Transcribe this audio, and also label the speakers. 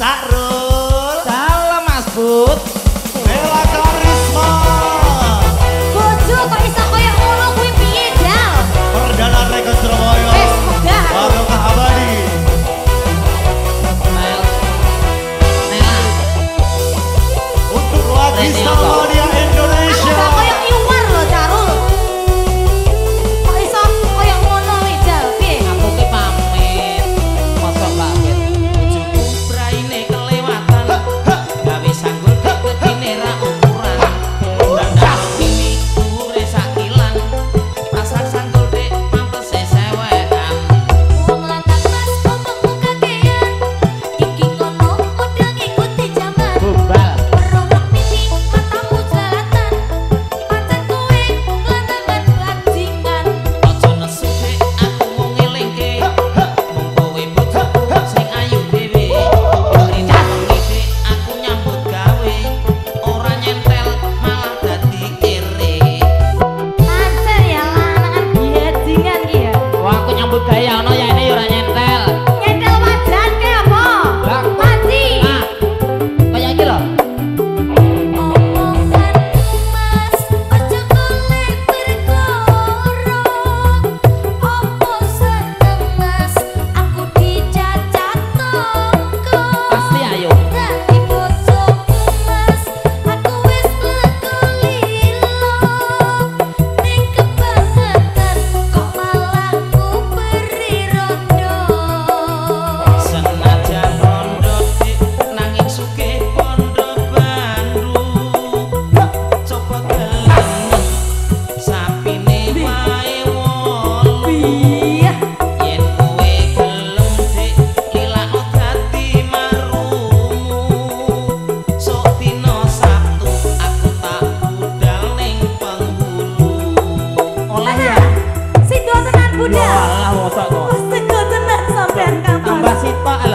Speaker 1: sarung
Speaker 2: langit